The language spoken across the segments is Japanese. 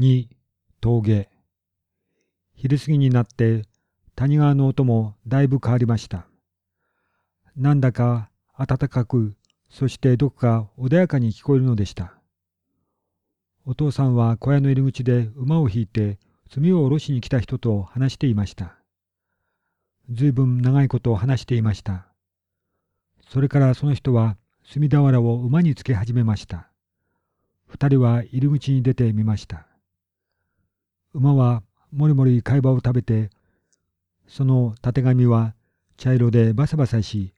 2峠。昼過ぎになって谷川の音もだいぶ変わりました。なんだか暖かくそしてどこか穏やかに聞こえるのでした。お父さんは小屋の入り口で馬を引いて炭を下ろしに来た人と話していました。ずいぶん長いことを話していました。それからその人は炭俵を馬につけ始めました。二人は入り口に出てみました。馬はもりもり貝場を食べて、そのたてがみは茶色でバサバサし、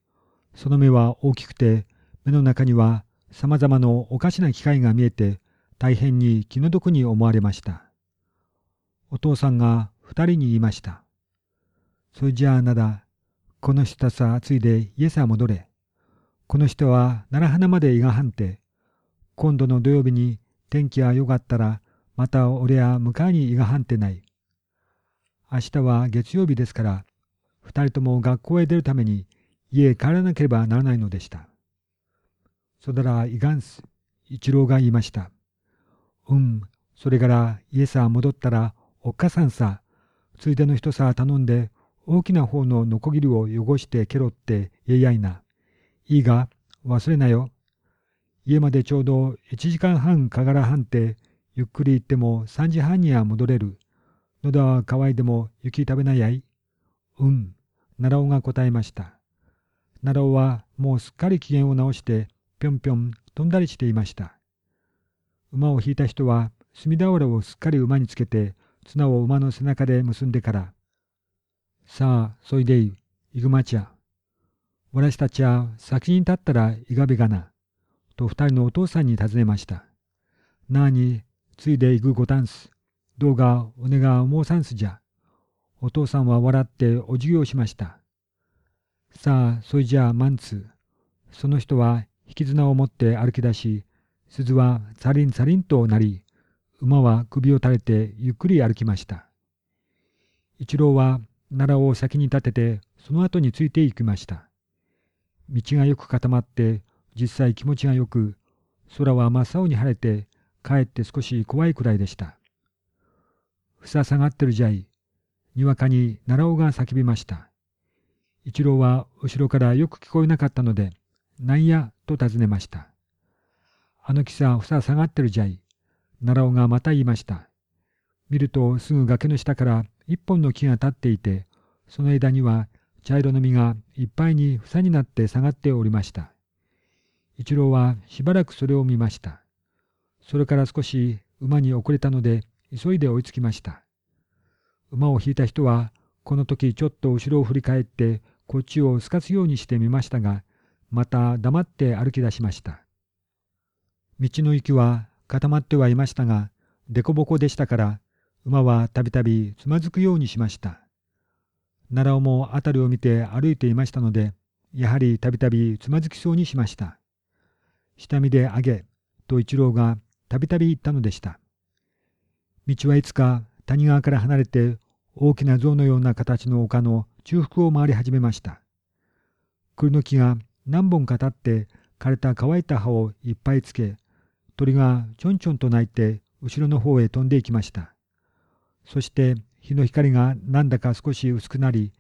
その目は大きくて、目の中にはさまざまのおかしな機械が見えて、大変に気の毒に思われました。お父さんが二人に言いました。それじゃあなだ、この人さついで家さ戻れ。この人は奈良花まで胃がはんて、今度の土曜日に天気が良かったらまた俺は迎えに胃がはんてない。明日は月曜日ですから、二人とも学校へ出るために家へ帰らなければならないのでした。そだらいがんす、一郎が言いました。うん、それから家さ戻ったらおっかさんさ、ついでの人さ頼んで大きな方のノコギリを汚してケロって言えやいな。いいが忘れなよ。家までちょうど1時間半かからはんてゆっくり行っても3時半には戻れる。喉は乾いても雪食べないやいうん。奈良尾が答えました。奈良尾はもうすっかり機嫌を直してぴょんぴょん飛んだりしていました。馬を引いた人は墨俵をすっかり馬につけて綱を馬の背中で結んでから、さあ、そいでい、いぐまちゃ。私たちは先に立ったらいがべがな、と二人のお父さんに尋ねました。なあに、ついでいくごたんす。どうがおねが思うさんすじゃ。お父さんは笑ってお辞儀をしました。さあ、そいじゃあマンツ。その人は引き綱を持って歩き出し、鈴はサリンサリンとなり、馬は首を垂れてゆっくり歩きました。一郎は奈良を先に立てて、その後について行きました。道がよく固まって、実際気持ちがよく、空は真っ青に晴れて、かえって少し怖いくらいでした。ふさ下がってるじゃい。にわかに奈良尾が叫びました。一郎は後ろからよく聞こえなかったので、なんやと尋ねました。あの木さふさ下がってるじゃい。奈良尾がまた言いました。見るとすぐ崖の下から一本の木が立っていて、その枝には茶色の実がいっぱいに房になって下がっておりました。一郎はしばらくそれを見ました。それから少し馬に遅れたので急いで追いつきました。馬を引いた人はこの時ちょっと後ろを振り返ってこっちをすかすようにしてみましたがまた黙って歩き出しました。道の雪は固まってはいましたが凸凹でしたから馬はたびたびつまずくようにしました。奈良尾も辺りを見て歩いていましたのでやはりたびたびつまずきそうにしました。下見であげと一郎がたびたび言ったのでした。道はいつか谷川から離れて大きな象のような形の丘の中腹を回り始めました。栗の木が何本か立って枯れた乾いた葉をいっぱいつけ、鳥がちょんちょんと鳴いて後ろの方へ飛んでいきました。そして日の光がなんだか少し薄くなり、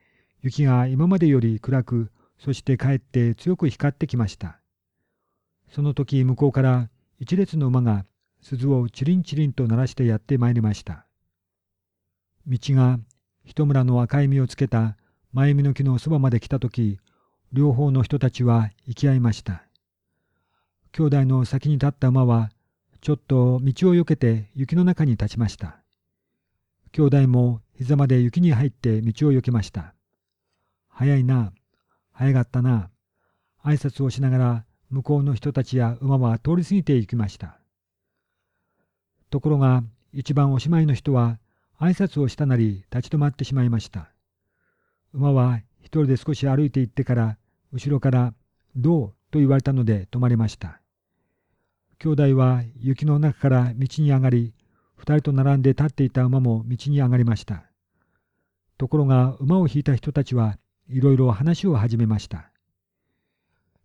雪が今までより暗く、そしてかえって強く光ってきました。その時向こうから一列の馬が鈴をチリンチリンと鳴らしてやってまいりました。道が一村の赤い実をつけた前見の木のそばまで来た時、両方の人たちは行き合いました。兄弟の先に立った馬は、ちょっと道をよけて雪の中に立ちました。兄弟も膝まで雪に入って道をよけました。早いな、早かったな、挨拶をしながら向こうの人たちや馬は通り過ぎていきました。ところが一番おしまいの人は挨拶をしたなり立ち止まってしまいました。馬は一人で少し歩いて行ってから後ろから「どう?」と言われたので止まりました。兄弟は雪の中から道に上がり二人と並んで立っていた馬も道に上がりました。ところが馬を引いた人たちはいろいろ話を始めました。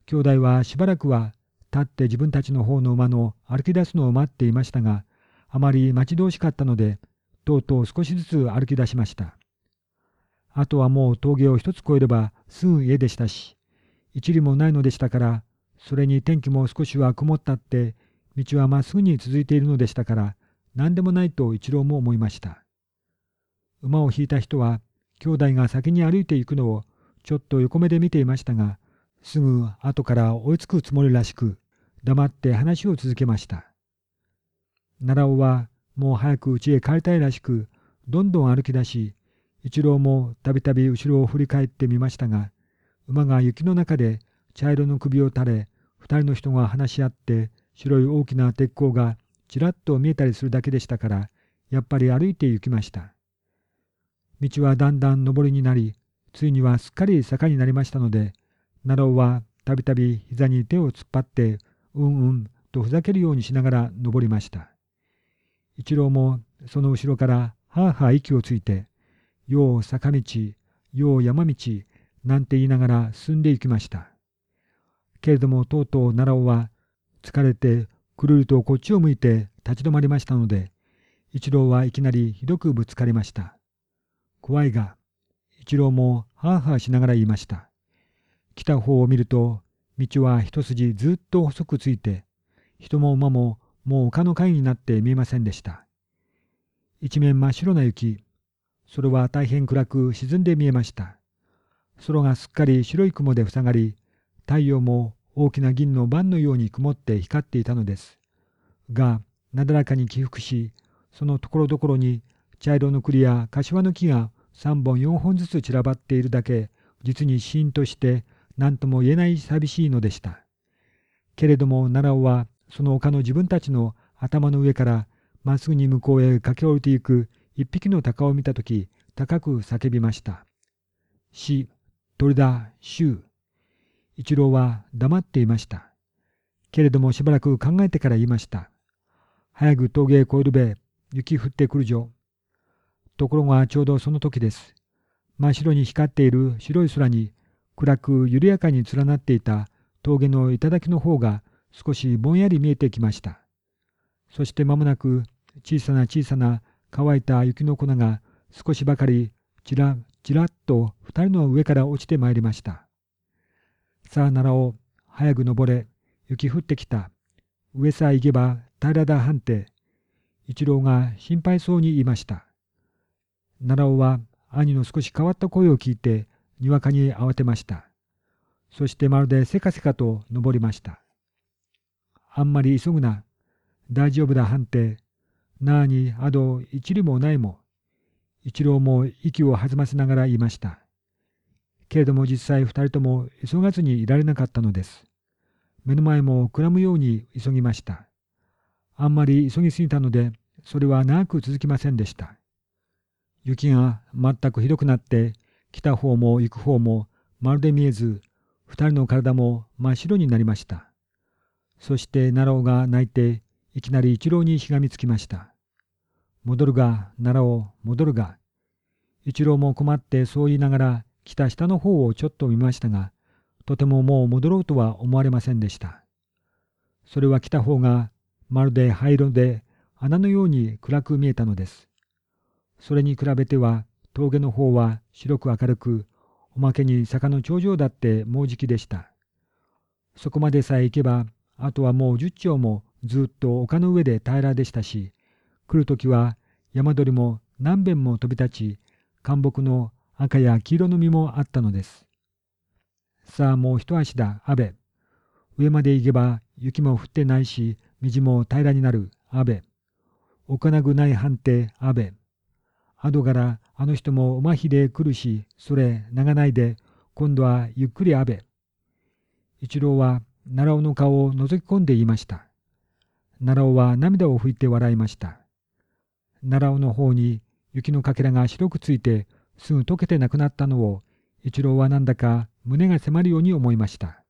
兄弟はしばらくは立って自分たちの方の馬の歩き出すのを待っていましたが、あまり待ち遠しかったので、とうとう少しずつ歩き出しました。あとはもう峠を一つ越えればすぐ家でしたし、一里もないのでしたから、それに天気も少しは曇ったって、道はまっすぐに続いているのでしたから、何でもないと一郎も思いました。馬を引いた人は、兄弟が先に歩いていくのをちょっと横目で見ていましたが、すぐ後から追いつくつもりらしく、黙って話を続けました。奈良尾はもう早く家へ帰りたいらしく、どんどん歩き出し、一郎もたびたび後ろを振り返ってみましたが、馬が雪の中で茶色の首を垂れ、二人の人が話し合って、白い大きな鉄鋼がちらっと見えたりするだけでしたから、やっぱり歩いて行きました。道はだんだん上りになり、ついにはすっかり坂になりましたので、奈良はたびたび膝に手を突っ張って、うんうんとふざけるようにしながら登りました。一郎もその後ろからはあはあ息をついて、よう坂道、よう山道、なんて言いながら進んで行きました。けれどもとうとう奈良尾は疲れてくるりとこっちを向いて立ち止まりましたので、一郎はいきなりひどくぶつかりました。怖いが、一郎もはあはあしながら言いました。来た方を見ると、道は一筋ずっと細くついて、人も馬ももう丘の階になって見えませんでした。一面真っ白な雪、それは大変暗く沈んで見えました。空がすっかり白い雲で塞がり、太陽も大きな銀の盤のように曇って光っていたのです。が、なだらかに起伏し、そのところどころに茶色の栗や柏の木が3本4本ずつ散らばっているだけ、実にシーンとして何とも言えない寂しいのでした。けれども奈良尾はその丘の自分たちの頭の上からまっすぐに向こうへ駆け下りていく一匹の鷹を見たとき高く叫びました。死、鳥だ、衆。一郎は黙っていました。けれどもしばらく考えてから言いました。早く峠へ越えるべ、雪降ってくるじょ。ところがちょうどその時です。真っ白に光っている白い空に暗く緩やかに連なっていた峠の頂の方が少しぼんやり見えてきました。そして間もなく小さな小さな乾いた雪の粉が少しばかりちらちらっと二人の上から落ちてまいりました。さあ奈良を早く登れ、雪降ってきた。上さえ行けば平らだ判定。一郎が心配そうに言いました。奈良尾は兄の少し変わった声を聞いてにわかに慌てました。そしてまるでせかせかと登りました。あんまり急ぐな。大丈夫だ判定。なあにあど一里もないも。一郎も息を弾ませながら言いました。けれども実際二人とも急がずにいられなかったのです。目の前もくらむように急ぎました。あんまり急ぎすぎたので、それは長く続きませんでした。雪が全くひどくなって、来た方も行く方もまるで見えず、二人の体も真っ白になりました。そして奈良尾が泣いて、いきなり一郎にしがみつきました。戻るが、奈良尾、戻るが。一郎も困ってそう言いながら、来た下の方をちょっと見ましたが、とてももう戻ろうとは思われませんでした。それは来た方が、まるで灰色で穴のように暗く見えたのです。それに比べては峠の方は白く明るく、おまけに坂の頂上だってもうじきでした。そこまでさえ行けば、あとはもう十丁もずっと丘の上で平らでしたし、来るときは山鳥も何遍も飛び立ち、干木の赤や黄色の実もあったのです。さあもう一足だ、阿部。上まで行けば雪も降ってないし、道も平らになる、阿部。お金ぐない判定、阿部。後からあの人も馬ひで来るし、それ長ないで、今度はゆっくり阿部。一郎は奈良尾の顔を覗き込んで言いました。奈良尾は涙を拭いて笑いました。奈良尾の方に雪のかけらが白くついてすぐ溶けてなくなったのを一郎はなんだか胸が迫るように思いました。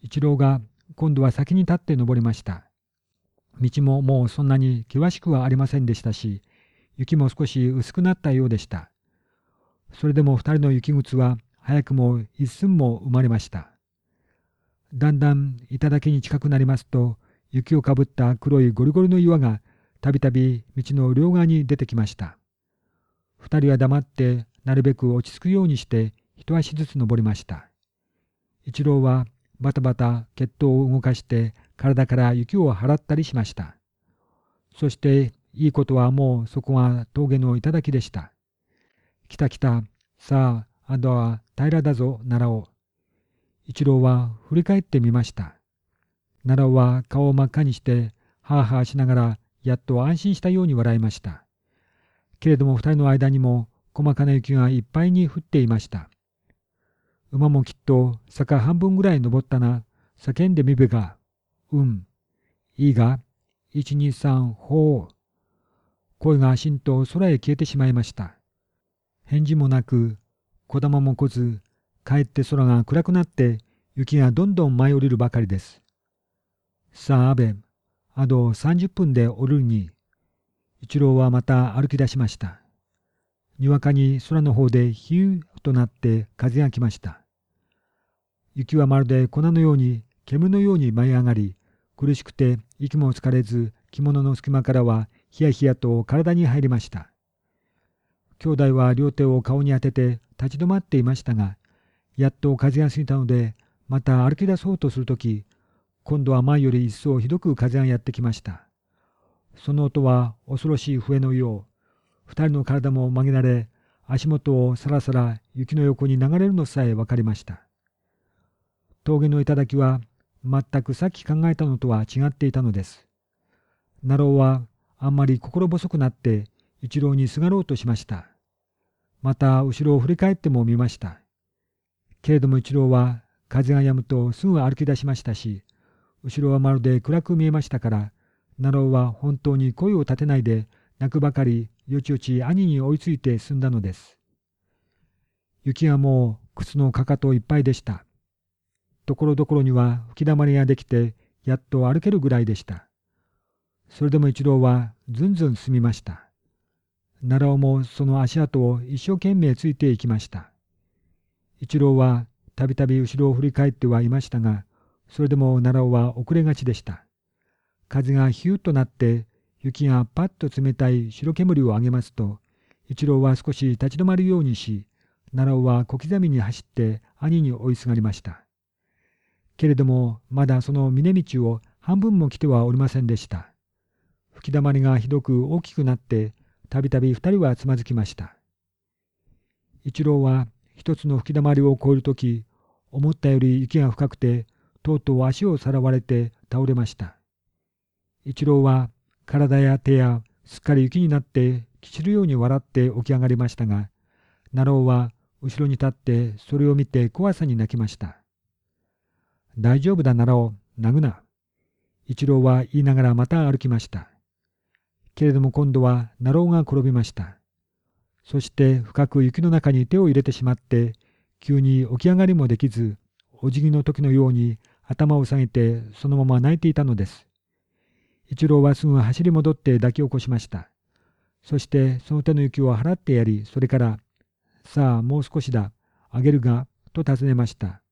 一郎が今度は先に立って登りました。道ももうそんなに険しくはありませんでしたし、雪も少し薄くなったようでした。それでも二人の雪靴は早くも一寸も生まれました。だんだん頂に近くなりますと、雪をかぶった黒いゴリゴリの岩がたびたび道の両側に出てきました。二人は黙ってなるべく落ち着くようにして一足ずつ登りました。一郎はバタバタ血統を動かして体から雪を払ったりしました。そしていいことはもうそこが峠の頂でした。来た来た、さあ、あとは平らだぞ、奈良尾。一郎は振り返ってみました。奈良は顔を真っ赤にして、はあはあしながら、やっと安心したように笑いました。けれども二人の間にも細かな雪がいっぱいに降っていました。馬もきっと坂半分ぐらい登ったな、叫んでみべが、うん、いいが、一二三、ほう。声がしんと空へ消えてしまいました。返事もなく、小玉も来ず、かえって空が暗くなって雪がどんどん舞い降りるばかりです。さあ、阿部、あと30分で降りるに。一郎はまた歩き出しました。にわかに空の方でヒューとなって風が来ました。雪はまるで粉のように煙のように舞い上がり、苦しくて息もつかれず着物の隙間からはヒヤヒヤと体に入りました。兄弟は両手を顔に当てて立ち止まっていましたが、やっと風が過ぎたので、また歩き出そうとするとき、今度は前より一層ひどく風がやってきました。その音は恐ろしい笛のよう、二人の体も曲げられ、足元をさらさら雪の横に流れるのさえ分かりました。峠の頂は全くさっき考えたのとは違っていたのです。ナローはあんまり心細くなって一郎にすがろうとしました。また後ろを振り返ってもみました。けれども一郎は風が止むとすぐ歩き出しましたし、後ろはまるで暗く見えましたから、ナローは本当に声を立てないで泣くばかりよちよち兄に追いついて済んだのです。雪はもう靴のかかといっぱいでした。ところどころには吹きだまりができて、やっと歩けるぐらいでした。それでも一郎はずんずん進みました。奈良尾もその足跡を一生懸命ついていきました。一郎はたびたび後ろを振り返ってはいましたが、それでも奈良尾は遅れがちでした。風がヒューッとなって雪がパッと冷たい白煙を上げますと、一郎は少し立ち止まるようにし、奈良尾は小刻みに走って兄に追いすがりました。けれどもまだその峰道を半分も来てはおりませんでした。吹きだまりがひどく大きくなってたびたび二人はつまずきました。一郎は一つの吹きだまりを越えるとき、思ったより雪が深くて、とうとう足をさらわれて倒れました。一郎は体や手やすっかり雪になってきちるように笑って起き上がりましたが、奈良は後ろに立ってそれを見て怖さに泣きました。大丈夫だ奈良泣くな。一郎は言いながらまた歩きました。けれども今度はナローが転びました。そして深く雪の中に手を入れてしまって、急に起き上がりもできず、お辞儀の時のように頭を下げてそのまま泣いていたのです。一郎はすぐ走り戻って抱き起こしました。そしてその手の雪を払ってやり、それから、さあもう少しだ、あげるが、と尋ねました。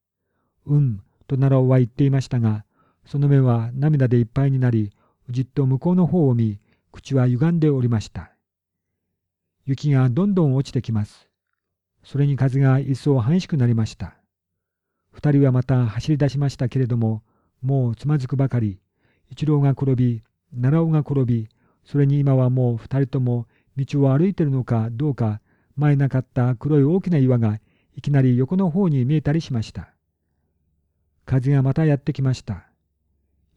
うん、と奈良は言っていましたが、その目は涙でいっぱいになり、じっと向こうの方を見、口は歪んでおりました。雪がどんどん落ちてきます。それに風が一層激しくなりました。二人はまた走り出しましたけれども、もうつまずくばかり、一郎が転び、奈良尾が転び、それに今はもう二人とも道を歩いてるのかどうか、前なかった黒い大きな岩がいきなり横の方に見えたりしました。風がまたやってきました。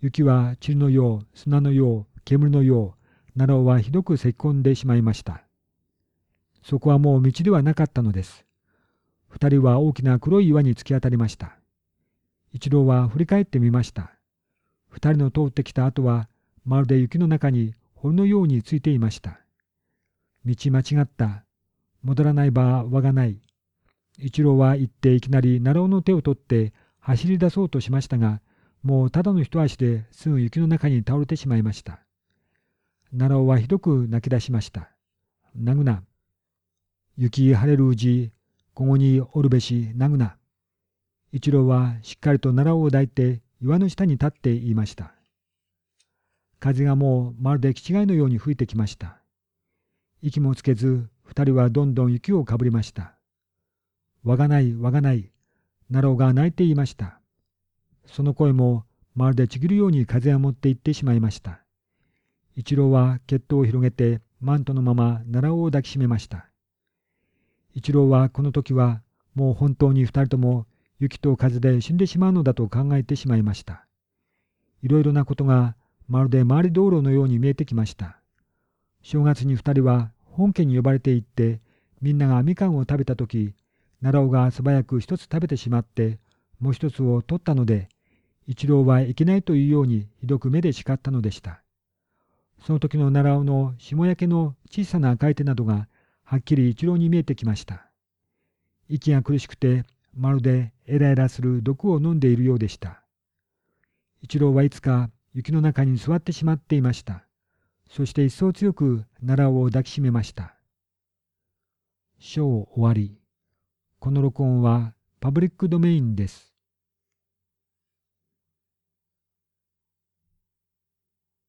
雪は塵のよう、砂のよう、煙のよう、奈良尾はひどく咳き込んでしまいました。そこはもう道ではなかったのです。二人は大きな黒い岩に突き当たりました。一郎は振り返ってみました。二人の通ってきた後は、まるで雪の中に堀のようについていました。道間違った。戻らない場はがない。一郎は行っていきなり奈良の手を取って走り出そうとしましたが、もうただの一足ですぐ雪の中に倒れてしまいました。奈良はひどく泣き出しました。なぐな。雪晴れるうち、ここにおるべし、なぐな。一郎はしっかりと奈良を抱いて岩の下に立って言いました。風がもうまるで気違いのように吹いてきました。息もつけず、二人はどんどん雪をかぶりました。わがない、わがない、ナローが泣いていました。その声もまるでちぎるように風が持って行ってしまいました。一郎は血統を広げてマントのまま奈良を抱きしめました。一郎はこの時はもう本当に二人とも雪と風で死んでしまうのだと考えてしまいました。いろいろなことがまるで周り道路のように見えてきました。正月に二人は本家に呼ばれて行ってみんながみかんを食べた時奈良尾が素早く一つ食べてしまってもう一つを取ったので一郎はいけないというようにひどく目で叱ったのでした。その時の奈良尾の霜焼けの小さな赤い手などがはっきり一郎に見えてきました。息が苦しくてまるでエラエラする毒を飲んでいるようでした。一郎はいつか雪の中に座ってしまっていました。そして一層強く奈良を抱きしめました。章終わり。この録音はパブリックドメインです。